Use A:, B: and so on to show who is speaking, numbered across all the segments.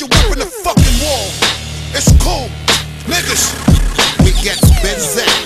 A: your in the fucking wall.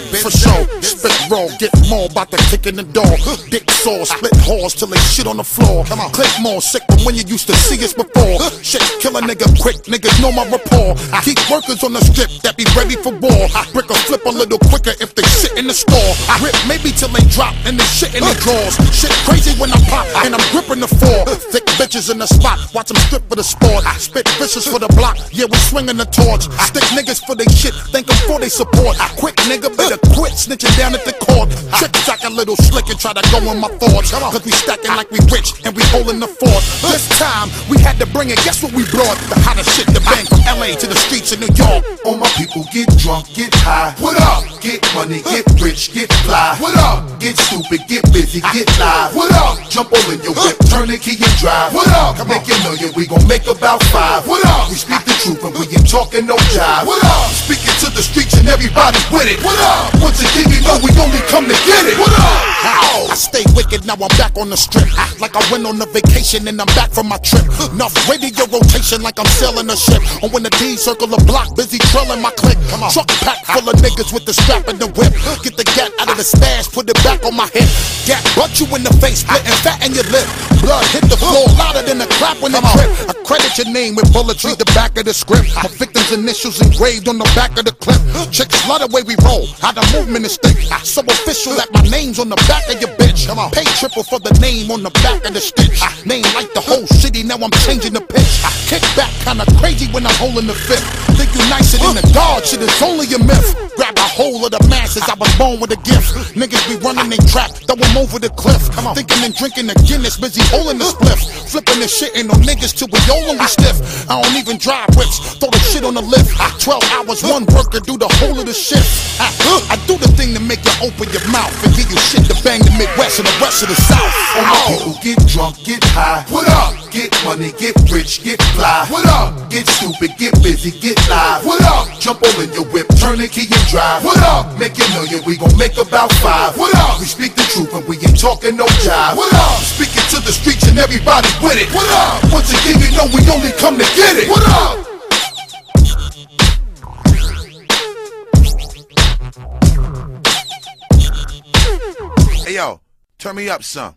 B: For sure, spit raw, get more about the kick in the door. Dick saw, split halls till they shit on the floor.
A: Come on.
B: click more sick than when you used to see us before. Shit, kill a nigga quick, niggas know my rapport. I keep workers on the strip that be ready for war. Ah. Brick a flip a little quicker if they sit in the store. I ah. rip maybe till they drop and they shit in the drawers. Shit crazy when I pop and I'm gripping the four. Thick bitches in the spot, watch them strip for the sport. Spit vicious for the block, yeah we swinging the torch. Stick niggas for they shit, thank them for they support. Quick nigga, better quit snitching down at the court. Trick track a little slick and try to go in my thoughts. Cause we stacking like we rich and we holding the fort. This time we had to bring it, guess what we brought? The hottest shit, the bang from LA to the streets of New York.
C: All my people get drunk, get high. What up? Get money, get rich, get fly. What up? Get stupid, get busy, get live. What up? Jump all in your whip, turn the key and drive. What up? Make a million, we gon' make about five. What up? We speak the truth and we ain't talking no jive. What up? Speaking the streets and everybody's with it. What up? Once again, you know we only come to get it. What up?
B: I stay wicked, now I'm back on the strip. Like I went on a vacation and I'm back from my trip. Enough radio rotation like I'm sailing a ship. And when the D circle the block, busy trailing my click. Come on. Truck pack full of niggas with the strap and the whip. Get the gat out of the stash, put it back on my hip. Gat butt you in the face, splitting fat in your lip. Blood hit the floor louder than a clap when trip. I credit your name with bulletry, the back of the script. My victim's initials engraved on the back of the clip. Chicks love the way we roll, how the movement is thick. So official that my name's on the back of your bitch. Come on. Pay triple for the name on the back of the stitch. Ah. Name like the whole city, now I'm changing the pitch. Ah. Kick back kinda crazy when I'm holding the fifth. Think you nicer than the dog, shit is only a myth. Grab a hold of the masses, I was born with a gift. Niggas be running they trap, throw 'em over the cliff. Come on. Thinking and drinking the Guinness, busy holding the spliff. Flipping the shit in on niggas till we all we stiff. I don't even drive whips, throw the shit on the lift. Ah. 12 hours, one worker do the whole of the shift. I, I do the thing to make you open your mouth and give you shit to bang the Midwest and the rest of the South.
C: My people get drunk, get high. What up? Get money, get rich, get fly. What up? Get stupid, get busy, get live. What up? Jump in your whip, turn the key and drive. What up? Make a million, we gon' make about five. What up? We speak the truth and we ain't talking no jive. What up? Speaking to the streets and everybody with it. What up? Once again, you know we only come to get it. What up?
A: Hey yo, turn me up some.